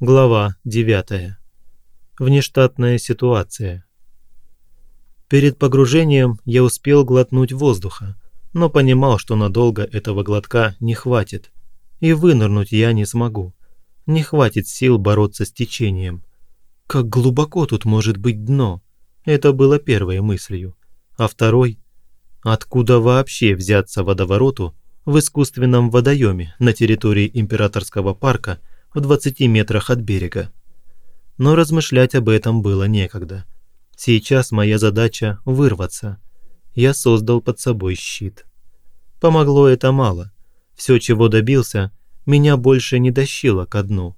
Глава 9. Внештатная ситуация. Перед погружением я успел глотнуть воздуха, но понимал, что надолго этого глотка не хватит. И вынырнуть я не смогу. Не хватит сил бороться с течением. Как глубоко тут может быть дно? Это было первой мыслью. А второй – откуда вообще взяться водовороту в искусственном водоеме на территории императорского парка – в 20 метрах от берега. Но размышлять об этом было некогда. Сейчас моя задача – вырваться. Я создал под собой щит. Помогло это мало. Все, чего добился, меня больше не тащило ко дну,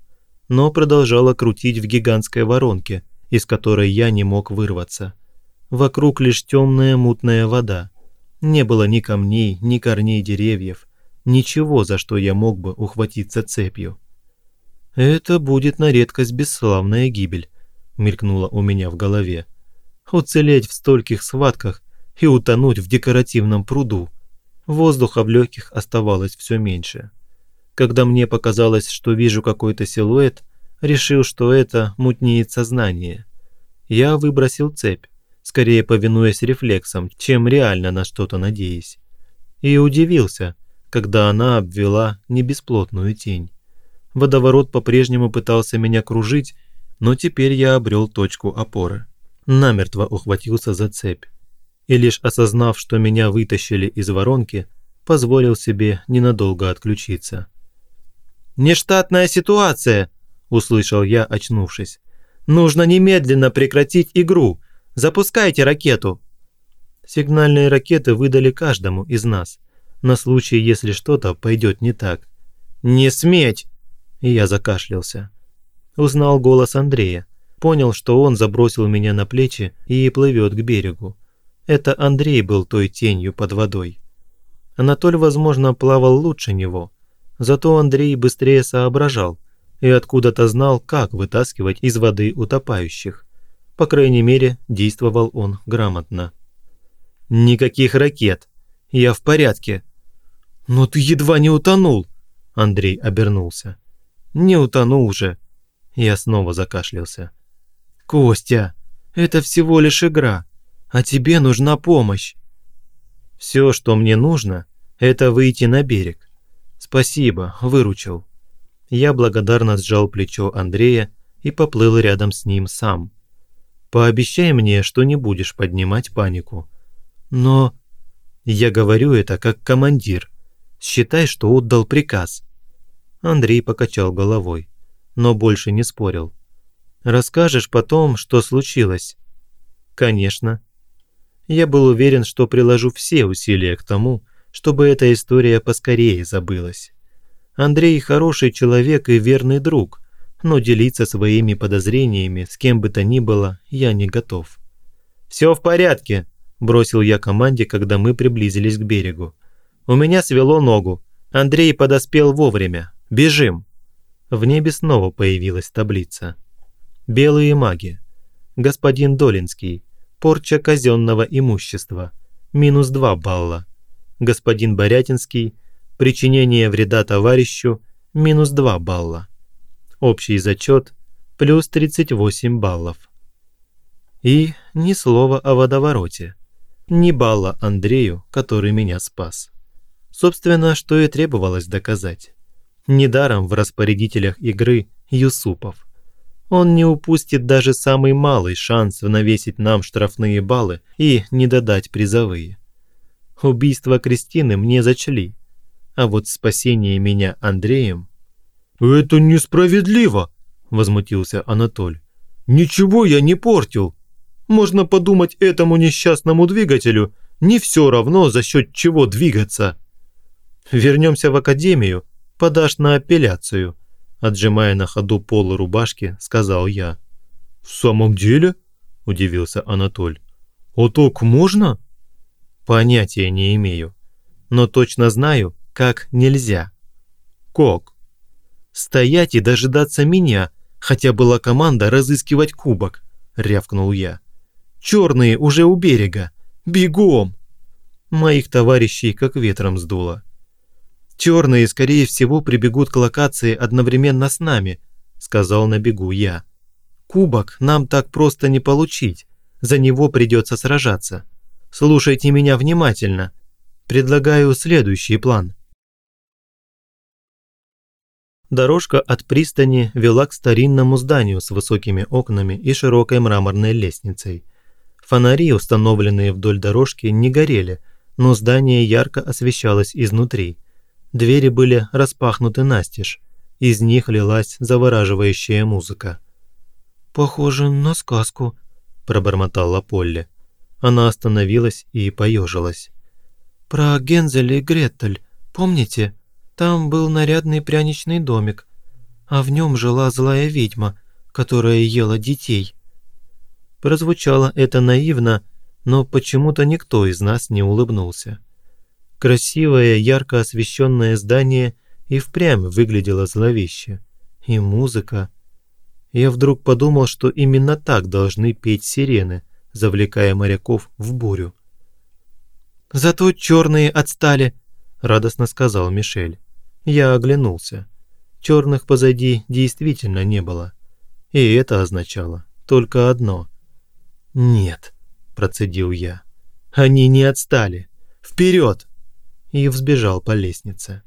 но продолжало крутить в гигантской воронке, из которой я не мог вырваться. Вокруг лишь темная мутная вода. Не было ни камней, ни корней деревьев, ничего, за что я мог бы ухватиться цепью. «Это будет на редкость бесславная гибель», – мелькнула у меня в голове. «Уцелеть в стольких схватках и утонуть в декоративном пруду». Воздуха в легких оставалось все меньше. Когда мне показалось, что вижу какой-то силуэт, решил, что это мутнеет сознание. Я выбросил цепь, скорее повинуясь рефлексам, чем реально на что-то надеясь. И удивился, когда она обвела небесплотную тень. Водоворот по-прежнему пытался меня кружить, но теперь я обрел точку опоры. Намертво ухватился за цепь. И лишь осознав, что меня вытащили из воронки, позволил себе ненадолго отключиться. «Нештатная ситуация!» – услышал я, очнувшись. «Нужно немедленно прекратить игру! Запускайте ракету!» Сигнальные ракеты выдали каждому из нас, на случай, если что-то пойдет не так. «Не сметь!» И я закашлялся. Узнал голос Андрея, понял, что он забросил меня на плечи и плывет к берегу. Это Андрей был той тенью под водой. Анатоль, возможно, плавал лучше него, зато Андрей быстрее соображал и откуда-то знал, как вытаскивать из воды утопающих. По крайней мере, действовал он грамотно. «Никаких ракет! Я в порядке!» «Но ты едва не утонул!» Андрей обернулся. Не утонул же. Я снова закашлялся. Костя, это всего лишь игра, а тебе нужна помощь. Все, что мне нужно, это выйти на берег. Спасибо, выручил. Я благодарно сжал плечо Андрея и поплыл рядом с ним сам. Пообещай мне, что не будешь поднимать панику. Но я говорю это как командир. Считай, что отдал приказ. Андрей покачал головой, но больше не спорил. «Расскажешь потом, что случилось?» «Конечно». Я был уверен, что приложу все усилия к тому, чтобы эта история поскорее забылась. Андрей хороший человек и верный друг, но делиться своими подозрениями с кем бы то ни было я не готов. «Все в порядке», – бросил я команде, когда мы приблизились к берегу. «У меня свело ногу. Андрей подоспел вовремя. Бежим!» В небе снова появилась таблица. «Белые маги. Господин Долинский. Порча казенного имущества. Минус 2 балла. Господин Борятинский. Причинение вреда товарищу. Минус 2 балла. Общий зачет. Плюс 38 баллов. И ни слова о водовороте. Ни балла Андрею, который меня спас. Собственно, что и требовалось доказать. Недаром в распорядителях игры Юсупов. Он не упустит даже самый малый шанс навесить нам штрафные баллы и не додать призовые. Убийство Кристины мне зачли, а вот спасение меня Андреем... «Это несправедливо!» – возмутился Анатоль. «Ничего я не портил. Можно подумать этому несчастному двигателю, не все равно за счет чего двигаться. Вернемся в академию, подашь на апелляцию», – отжимая на ходу полы рубашки, сказал я. «В самом деле?» – удивился Анатоль. «А так можно?» «Понятия не имею, но точно знаю, как нельзя». «Как?» «Стоять и дожидаться меня, хотя была команда разыскивать кубок», – рявкнул я. «Черные уже у берега! Бегом!» Моих товарищей как ветром сдуло. Черные, скорее всего, прибегут к локации одновременно с нами, сказал на бегу я. «Кубок нам так просто не получить, за него придется сражаться. Слушайте меня внимательно. Предлагаю следующий план». Дорожка от пристани вела к старинному зданию с высокими окнами и широкой мраморной лестницей. Фонари, установленные вдоль дорожки, не горели, но здание ярко освещалось изнутри. Двери были распахнуты настежь. Из них лилась завораживающая музыка. «Похоже на сказку», – пробормотала Полли. Она остановилась и поежилась. «Про Гензель и Гретель, помните?» Там был нарядный пряничный домик, а в нем жила злая ведьма, которая ела детей. Прозвучало это наивно, но почему-то никто из нас не улыбнулся. Красивое, ярко освещенное здание и впрямь выглядело зловеще. И музыка. Я вдруг подумал, что именно так должны петь сирены, завлекая моряков в бурю. «Зато черные отстали», – радостно сказал Мишель. Я оглянулся. Черных позади действительно не было. И это означало только одно. «Нет», – процедил я. «Они не отстали! Вперед!» И взбежал по лестнице.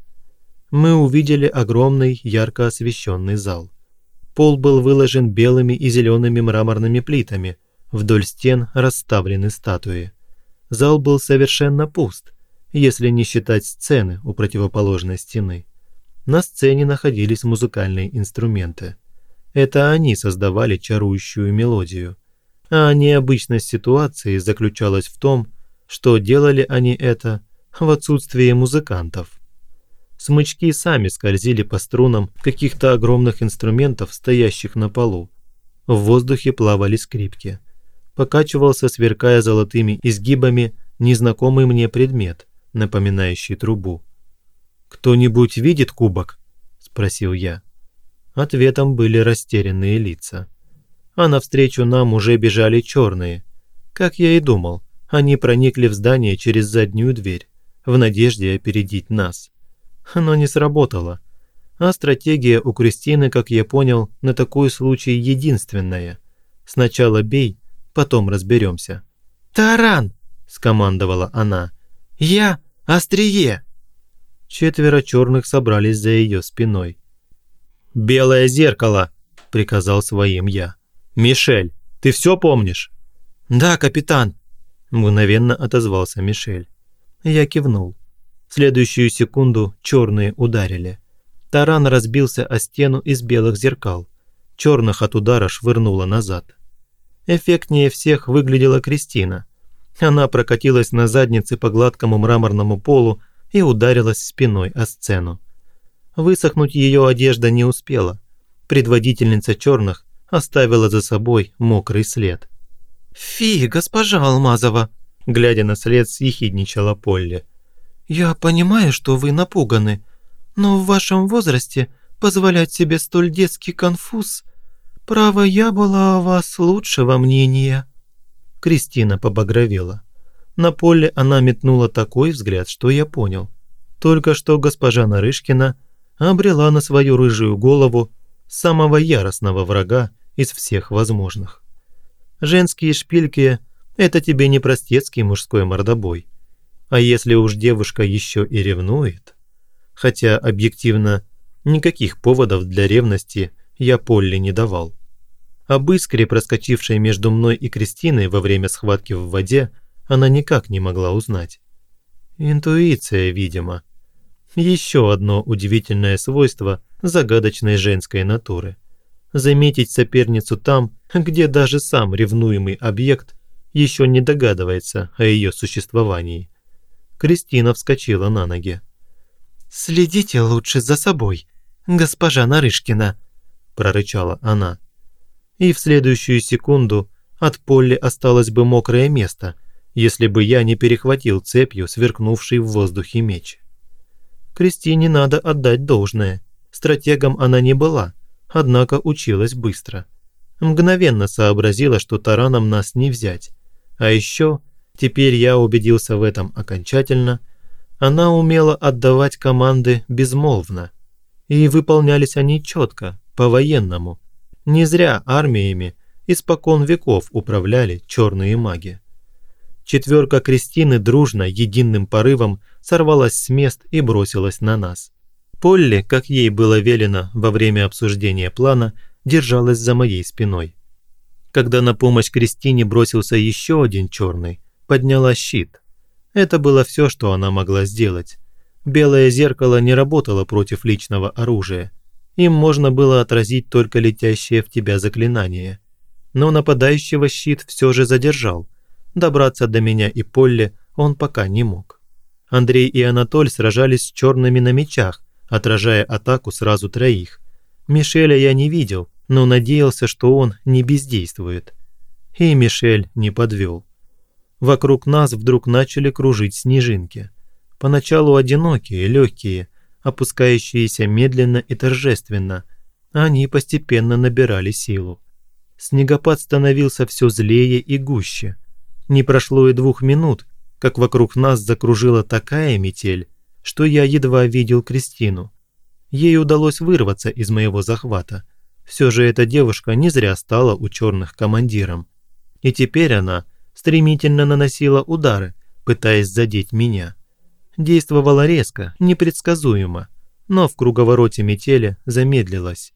Мы увидели огромный, ярко освещенный зал. Пол был выложен белыми и зелеными мраморными плитами, вдоль стен расставлены статуи. Зал был совершенно пуст, если не считать сцены у противоположной стены. На сцене находились музыкальные инструменты. Это они создавали чарующую мелодию. А необычность ситуации заключалась в том, что делали они это в отсутствии музыкантов. Смычки сами скользили по струнам каких-то огромных инструментов, стоящих на полу. В воздухе плавали скрипки. Покачивался, сверкая золотыми изгибами, незнакомый мне предмет – напоминающий трубу. «Кто-нибудь видит кубок?» – спросил я. Ответом были растерянные лица. А навстречу нам уже бежали черные. Как я и думал, они проникли в здание через заднюю дверь, в надежде опередить нас. Но не сработало. А стратегия у Кристины, как я понял, на такой случай единственная. Сначала бей, потом разберемся. «Таран!» – скомандовала она. «Я острие!» Четверо черных собрались за ее спиной. «Белое зеркало!» – приказал своим я. «Мишель, ты все помнишь?» «Да, капитан!» – мгновенно отозвался Мишель. Я кивнул. В следующую секунду черные ударили. Таран разбился о стену из белых зеркал. Черных от удара швырнуло назад. Эффектнее всех выглядела Кристина – она прокатилась на заднице по гладкому мраморному полу и ударилась спиной о сцену. Высохнуть ее одежда не успела. Предводительница черных оставила за собой мокрый след. «Фи, госпожа Алмазова!» Глядя на след, съехидничала Полли. «Я понимаю, что вы напуганы, но в вашем возрасте позволять себе столь детский конфуз... Право, я была о вас лучшего мнения». Кристина побагровела. На поле она метнула такой взгляд, что я понял. Только что госпожа Нарышкина обрела на свою рыжую голову самого яростного врага из всех возможных. Женские шпильки – это тебе не простецкий мужской мордобой. А если уж девушка еще и ревнует, хотя объективно никаких поводов для ревности я Полли не давал. Об искре, проскочившей между мной и Кристиной во время схватки в воде, она никак не могла узнать. Интуиция, видимо. Еще одно удивительное свойство загадочной женской натуры. Заметить соперницу там, где даже сам ревнуемый объект еще не догадывается о ее существовании. Кристина вскочила на ноги. «Следите лучше за собой, госпожа Нарышкина», – прорычала она и в следующую секунду от Полли осталось бы мокрое место, если бы я не перехватил цепью сверкнувший в воздухе меч. Кристине надо отдать должное. Стратегом она не была, однако училась быстро. Мгновенно сообразила, что тараном нас не взять. А еще, теперь я убедился в этом окончательно, она умела отдавать команды безмолвно. И выполнялись они четко, по-военному. Не зря армиями испокон веков управляли черные маги. Четверка Кристины дружно, единым порывом сорвалась с мест и бросилась на нас. Полли, как ей было велено во время обсуждения плана, держалась за моей спиной. Когда на помощь Кристине бросился еще один черный, подняла щит. Это было все, что она могла сделать. Белое зеркало не работало против личного оружия. Им можно было отразить только летящее в тебя заклинание. Но нападающего щит все же задержал. Добраться до меня и Полли он пока не мог. Андрей и Анатоль сражались с черными на мечах, отражая атаку сразу троих. Мишеля я не видел, но надеялся, что он не бездействует. И Мишель не подвел. Вокруг нас вдруг начали кружить снежинки. Поначалу одинокие, легкие, опускающиеся медленно и торжественно. Они постепенно набирали силу. Снегопад становился все злее и гуще. Не прошло и двух минут, как вокруг нас закружила такая метель, что я едва видел Кристину. Ей удалось вырваться из моего захвата. Все же эта девушка не зря стала у черных командиром. И теперь она стремительно наносила удары, пытаясь задеть меня. Действовала резко, непредсказуемо, но в круговороте метели замедлилась.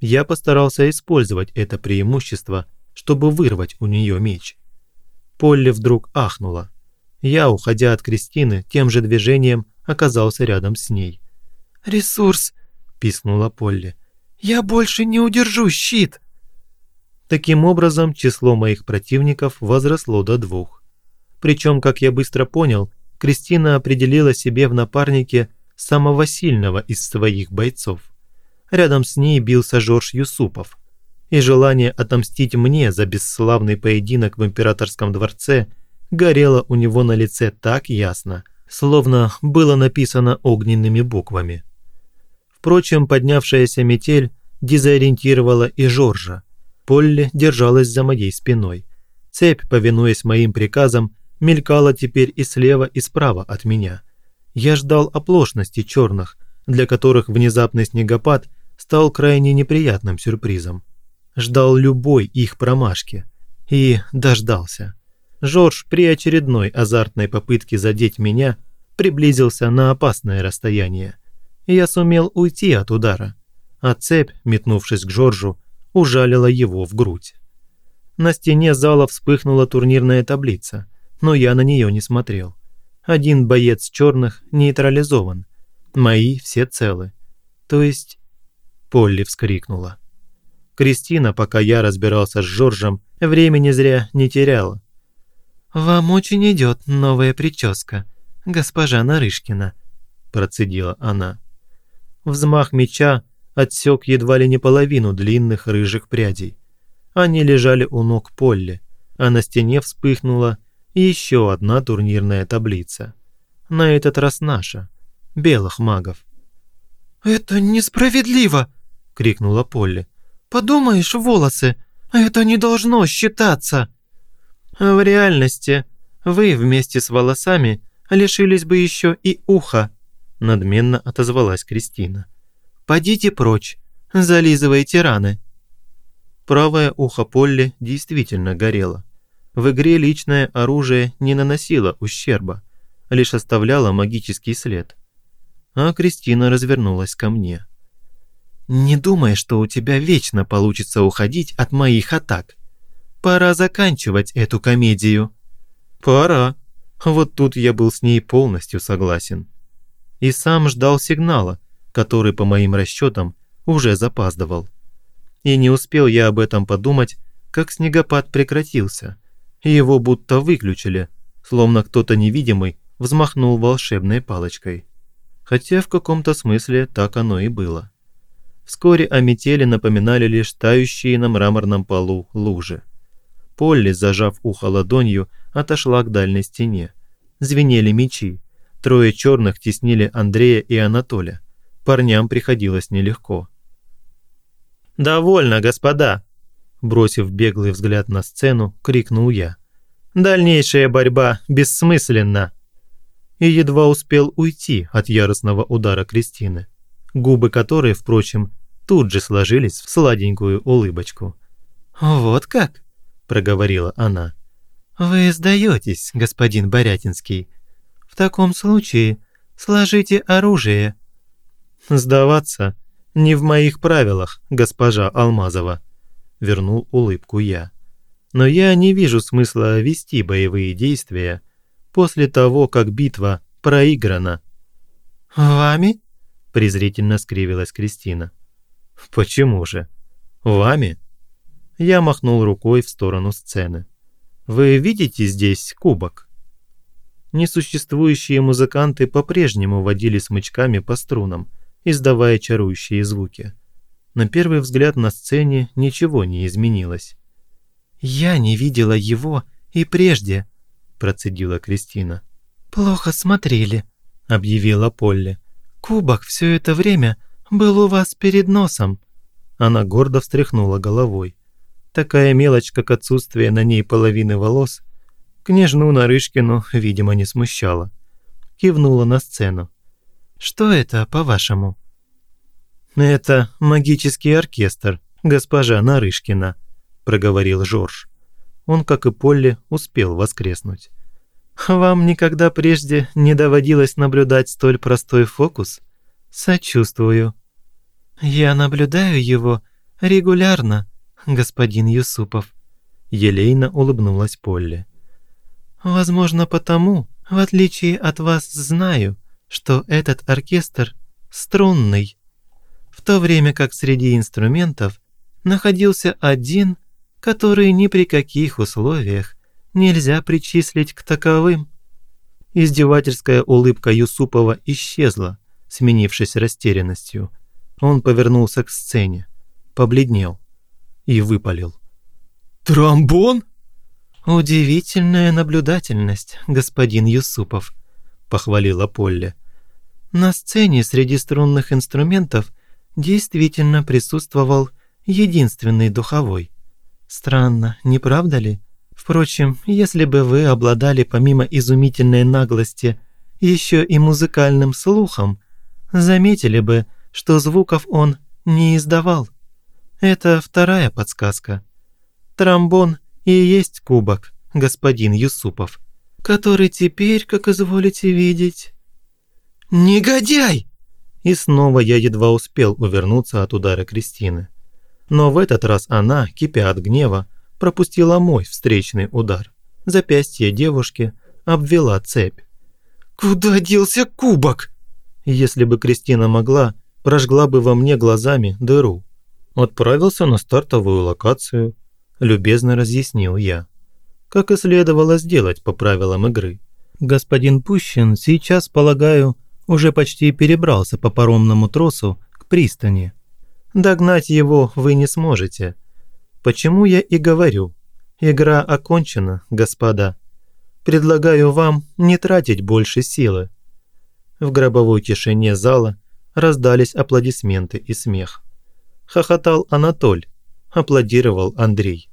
Я постарался использовать это преимущество, чтобы вырвать у нее меч. Полли вдруг ахнула. Я, уходя от Кристины, тем же движением оказался рядом с ней. «Ресурс!» – пискнула Полли. «Я больше не удержу щит!» Таким образом, число моих противников возросло до двух. Причем, как я быстро понял, Кристина определила себе в напарнике самого сильного из своих бойцов. Рядом с ней бился Жорж Юсупов. И желание отомстить мне за бесславный поединок в императорском дворце горело у него на лице так ясно, словно было написано огненными буквами. Впрочем, поднявшаяся метель дезориентировала и Жоржа. Полли держалась за моей спиной. Цепь, повинуясь моим приказам, мелькала теперь и слева, и справа от меня. Я ждал оплошности черных, для которых внезапный снегопад стал крайне неприятным сюрпризом. Ждал любой их промашки. И дождался. Жорж при очередной азартной попытке задеть меня приблизился на опасное расстояние. Я сумел уйти от удара, а цепь, метнувшись к Жоржу, ужалила его в грудь. На стене зала вспыхнула турнирная таблица, но я на нее не смотрел. Один боец черных нейтрализован, мои все целы. То есть... Полли вскрикнула. Кристина, пока я разбирался с Жоржем, времени зря не теряла. «Вам очень идет новая прическа, госпожа Нарышкина», – процедила она. Взмах меча отсек едва ли не половину длинных рыжих прядей. Они лежали у ног Полли, а на стене вспыхнула еще одна турнирная таблица. На этот раз наша, белых магов. «Это несправедливо!» – крикнула Полли. «Подумаешь, волосы! Это не должно считаться!» «В реальности вы вместе с волосами лишились бы еще и уха», – надменно отозвалась Кристина. «Подите прочь, зализывайте раны». Правое ухо Полли действительно горело. В игре личное оружие не наносило ущерба, лишь оставляло магический след. А Кристина развернулась ко мне. «Не думай, что у тебя вечно получится уходить от моих атак. Пора заканчивать эту комедию». «Пора». Вот тут я был с ней полностью согласен. И сам ждал сигнала, который, по моим расчетам, уже запаздывал. И не успел я об этом подумать, как снегопад прекратился, и его будто выключили, словно кто-то невидимый взмахнул волшебной палочкой. Хотя в каком-то смысле так оно и было. Вскоре о метели напоминали лишь тающие на мраморном полу лужи. Полли, зажав ухо ладонью, отошла к дальней стене. Звенели мечи. Трое черных теснили Андрея и Анатоля парням приходилось нелегко. «Довольно, господа!» Бросив беглый взгляд на сцену, крикнул я. «Дальнейшая борьба бессмысленна!» И едва успел уйти от яростного удара Кристины, губы которой, впрочем, тут же сложились в сладенькую улыбочку. «Вот как?» – проговорила она. «Вы сдаетесь, господин Борятинский. В таком случае сложите оружие». «Сдаваться не в моих правилах, госпожа Алмазова», – вернул улыбку я. «Но я не вижу смысла вести боевые действия после того, как битва проиграна». «Вами?» – презрительно скривилась Кристина. «Почему же? Вами?» Я махнул рукой в сторону сцены. «Вы видите здесь кубок?» Несуществующие музыканты по-прежнему водили смычками по струнам, издавая чарующие звуки. На первый взгляд на сцене ничего не изменилось. «Я не видела его и прежде», – процедила Кристина. «Плохо смотрели», – объявила Полли. «Кубок все это время был у вас перед носом». Она гордо встряхнула головой. Такая мелочь, как отсутствие на ней половины волос, княжну Нарышкину, видимо, не смущала. Кивнула на сцену. «Что это, по-вашему?» «Это магический оркестр, госпожа Нарышкина», – проговорил Жорж. Он, как и Полли, успел воскреснуть. «Вам никогда прежде не доводилось наблюдать столь простой фокус? Сочувствую». «Я наблюдаю его регулярно, господин Юсупов», – елейно улыбнулась Полли. «Возможно, потому, в отличие от вас, знаю, что этот оркестр струнный, в то время как среди инструментов находился один, который ни при каких условиях нельзя причислить к таковым». Издевательская улыбка Юсупова исчезла, сменившись растерянностью. Он повернулся к сцене, побледнел и выпалил. «Тромбон?» «Удивительная наблюдательность, господин Юсупов», – похвалила Полли. «На сцене среди струнных инструментов действительно присутствовал единственный духовой. Странно, не правда ли? Впрочем, если бы вы обладали помимо изумительной наглости еще и музыкальным слухом, заметили бы, что звуков он не издавал. Это вторая подсказка. Тромбон и есть кубок, господин Юсупов, который теперь, как изволите видеть... «Негодяй!» И снова я едва успел увернуться от удара Кристины. Но в этот раз она, кипя от гнева, пропустила мой встречный удар. Запястье девушки обвела цепь. «Куда делся кубок?» Если бы Кристина могла, прожгла бы во мне глазами дыру. Отправился на стартовую локацию, любезно разъяснил я. Как и следовало сделать по правилам игры. Господин Пущин сейчас, полагаю, уже почти перебрался по паромному тросу к пристани. Догнать его вы не сможете. Почему я и говорю, игра окончена, господа. Предлагаю вам не тратить больше силы. В гробовой тишине зала раздались аплодисменты и смех. Хохотал Анатоль, аплодировал Андрей.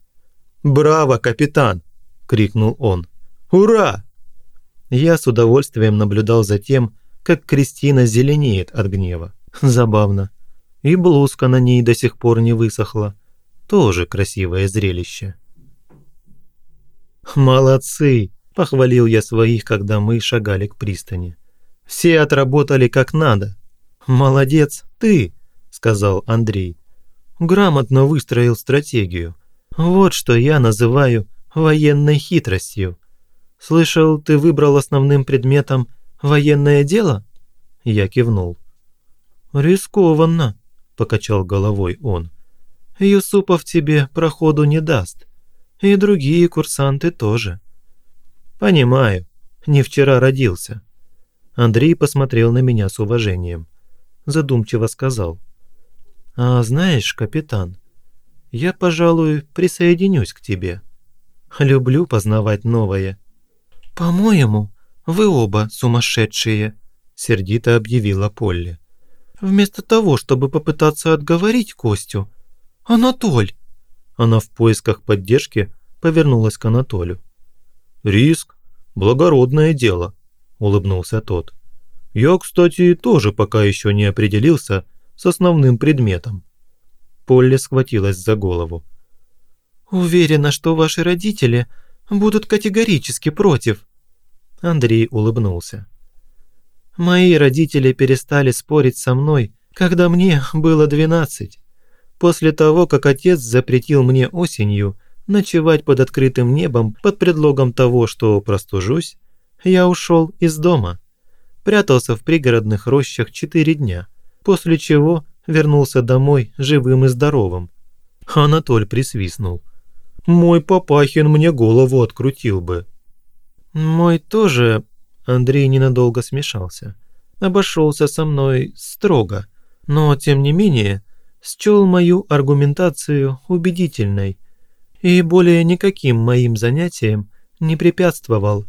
«Браво, капитан!» – крикнул он. «Ура!» Я с удовольствием наблюдал за тем, как Кристина зеленеет от гнева. Забавно. И блузка на ней до сих пор не высохла. Тоже красивое зрелище. «Молодцы!» – похвалил я своих, когда мы шагали к пристани. «Все отработали как надо». «Молодец, ты!» – сказал Андрей. «Грамотно выстроил стратегию. Вот что я называю военной хитростью. Слышал, ты выбрал основным предметом военное дело?» Я кивнул. «Рискованно», – покачал головой он. «Юсупов тебе проходу не даст. И другие курсанты тоже». «Понимаю. Не вчера родился». Андрей посмотрел на меня с уважением. Задумчиво сказал. «А знаешь, капитан, я, пожалуй, присоединюсь к тебе. Люблю познавать новое». «По-моему, вы оба сумасшедшие», – сердито объявила Полли. «Вместо того, чтобы попытаться отговорить Костю, Анатоль!» Она в поисках поддержки повернулась к Анатолию. «Риск – благородное дело», – улыбнулся тот. «Я, кстати, тоже пока еще не определился с основным предметом. Полли схватилась за голову. «Уверена, что ваши родители будут категорически против». Андрей улыбнулся. «Мои родители перестали спорить со мной, когда мне было двенадцать. После того, как отец запретил мне осенью ночевать под открытым небом под предлогом того, что простужусь, я ушел из дома. Прятался в пригородных рощах четыре дня, после чего вернулся домой живым и здоровым. Анатоль присвистнул. «Мой Папахин мне голову открутил бы». «Мой тоже...» Андрей ненадолго смешался. Обошелся со мной строго, но, тем не менее, счел мою аргументацию убедительной и более никаким моим занятиям не препятствовал.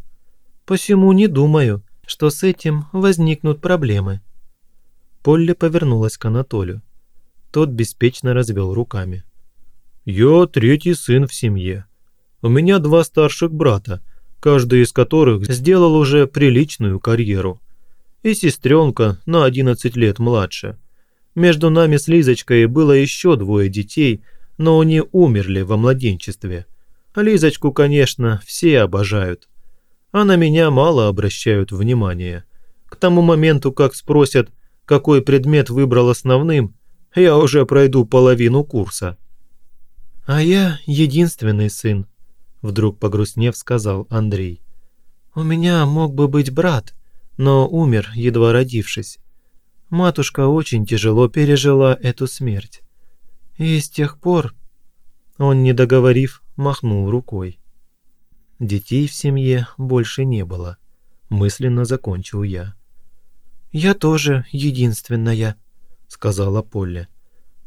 Посему не думаю, что с этим возникнут проблемы. Полли повернулась к Анатолию. Тот беспечно развел руками. «Я третий сын в семье. У меня два старших брата, каждый из которых сделал уже приличную карьеру. И сестренка на 11 лет младше. Между нами с Лизочкой было еще двое детей, но они умерли во младенчестве. Лизочку, конечно, все обожают. А на меня мало обращают внимания. К тому моменту, как спросят, какой предмет выбрал основным, я уже пройду половину курса. «А я единственный сын», – вдруг погрустнев сказал Андрей. «У меня мог бы быть брат, но умер, едва родившись. Матушка очень тяжело пережила эту смерть. И с тех пор...» Он, не договорив, махнул рукой. Детей в семье больше не было. Мысленно закончил я. «Я тоже единственная», — сказала Полли.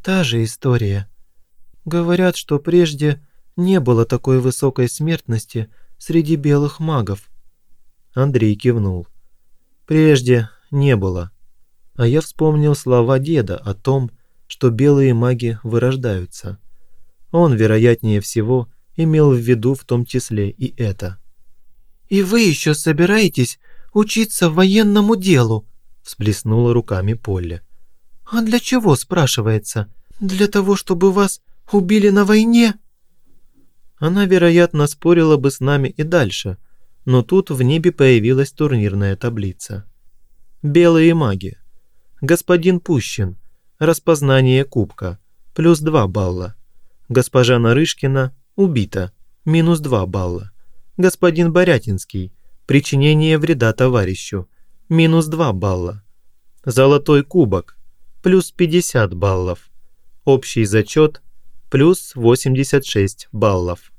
«Та же история. Говорят, что прежде не было такой высокой смертности среди белых магов». Андрей кивнул. «Прежде не было». А я вспомнил слова деда о том, что белые маги вырождаются. Он, вероятнее всего, имел в виду в том числе и это. «И вы еще собираетесь учиться военному делу?» Всплеснула руками Полли. «А для чего, спрашивается? Для того, чтобы вас убили на войне?» Она, вероятно, спорила бы с нами и дальше, но тут в небе появилась турнирная таблица. Белые маги. Господин Пущин. Распознание кубка. Плюс 2 балла. Госпожа Нарышкина. Убита. Минус 2 балла. Господин Борятинский. Причинение вреда товарищу минус 2 балла. Золотой кубок, плюс 50 баллов. Общий зачет, плюс 86 баллов.